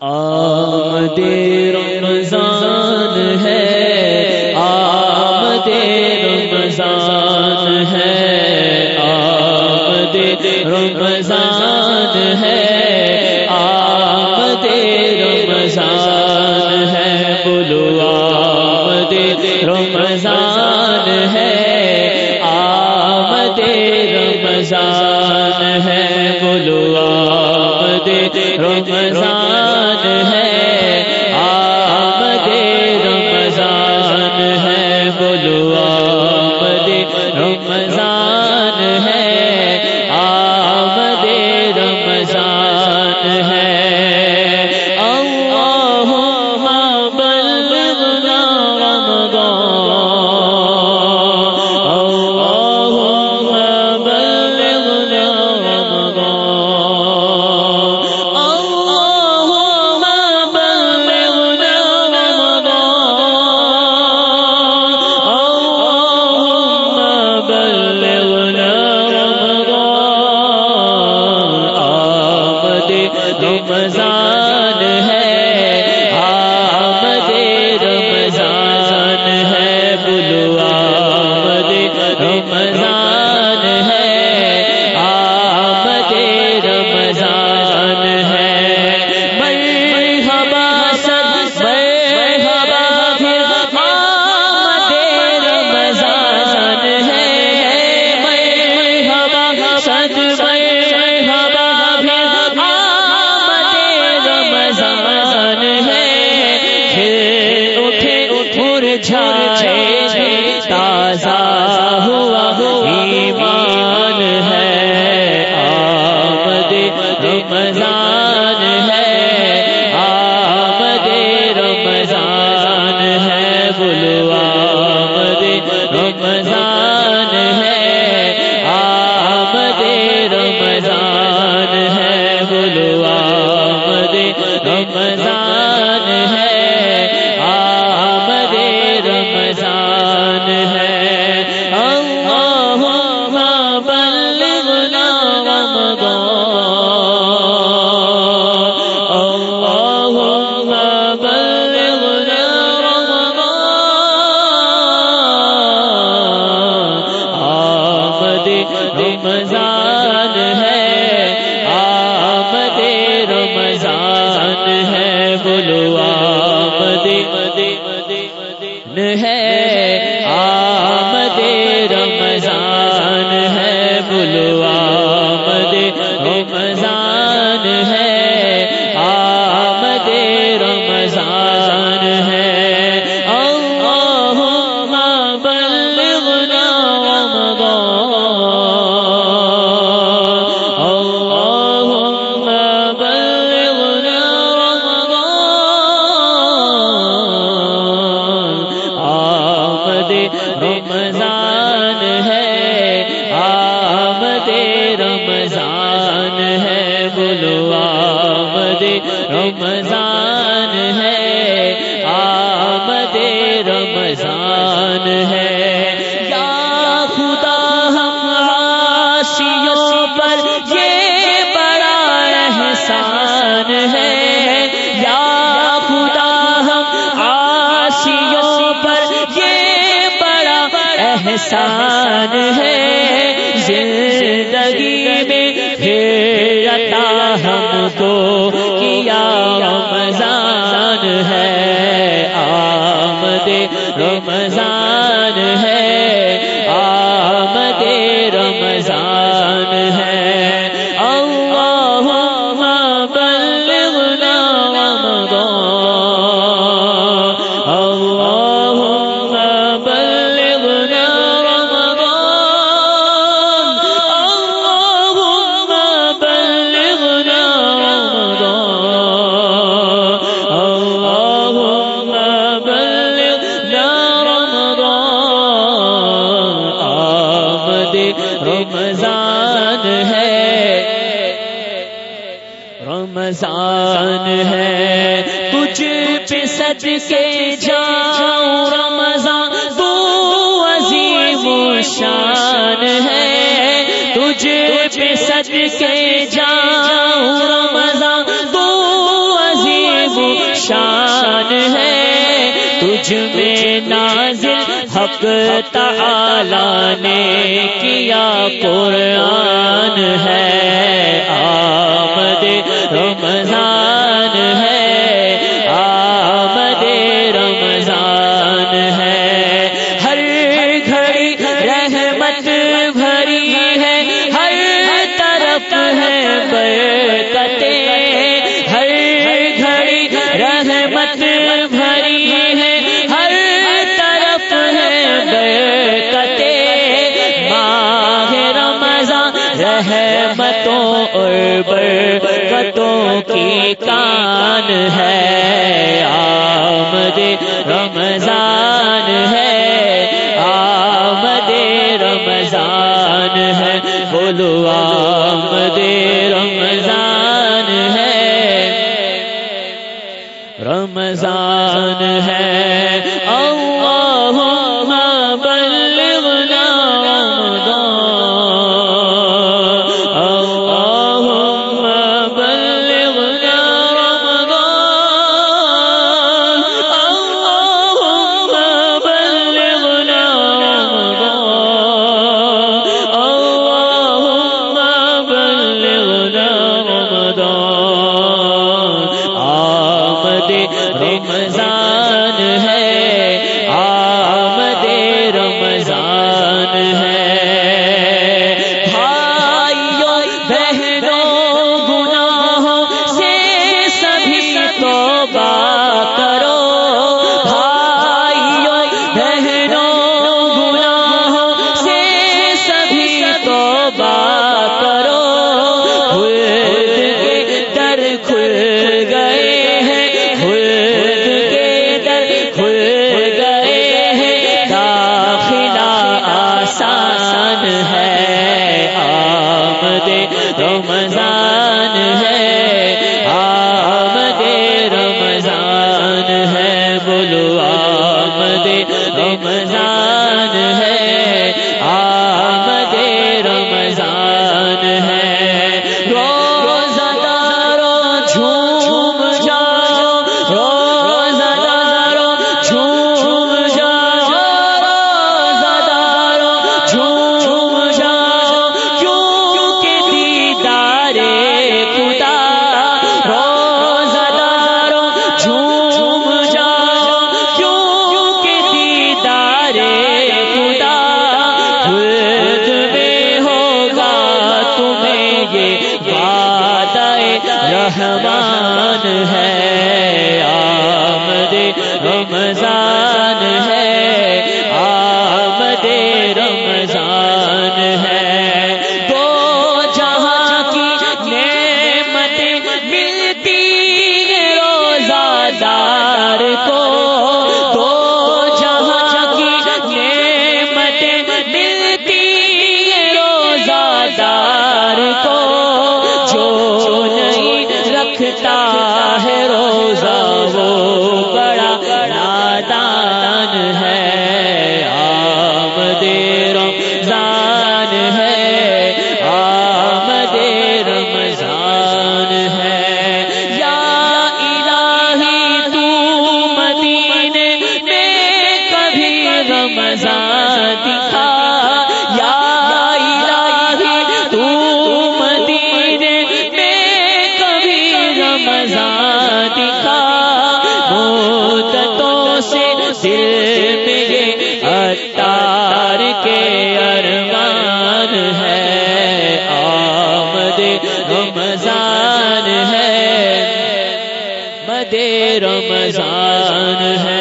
آمد اللہ دے رمضان تازہ ہو۔ ہے رمضان ہے، آمد رمضان ہے۔ یا خدا ہم آشیوں پر یہ بڑا احسان ہے۔ یا خدا ہم آشیوں پر یہ بڑا احسان ہے۔ تجھ پہ سج کے جاؤں، رمضان تو عظیم شان ہے۔ تجھ میں نازل حق تعالی نے کیا قرآن ہے۔ آمد رمضان رحمت بھری ہے ہر طرف ہے اور برکتوں کی کان ہے۔ دادا ہے۔ دل میں اتار کے ارمان ہے آمد رمضان ہے۔ مد رمضان ہے۔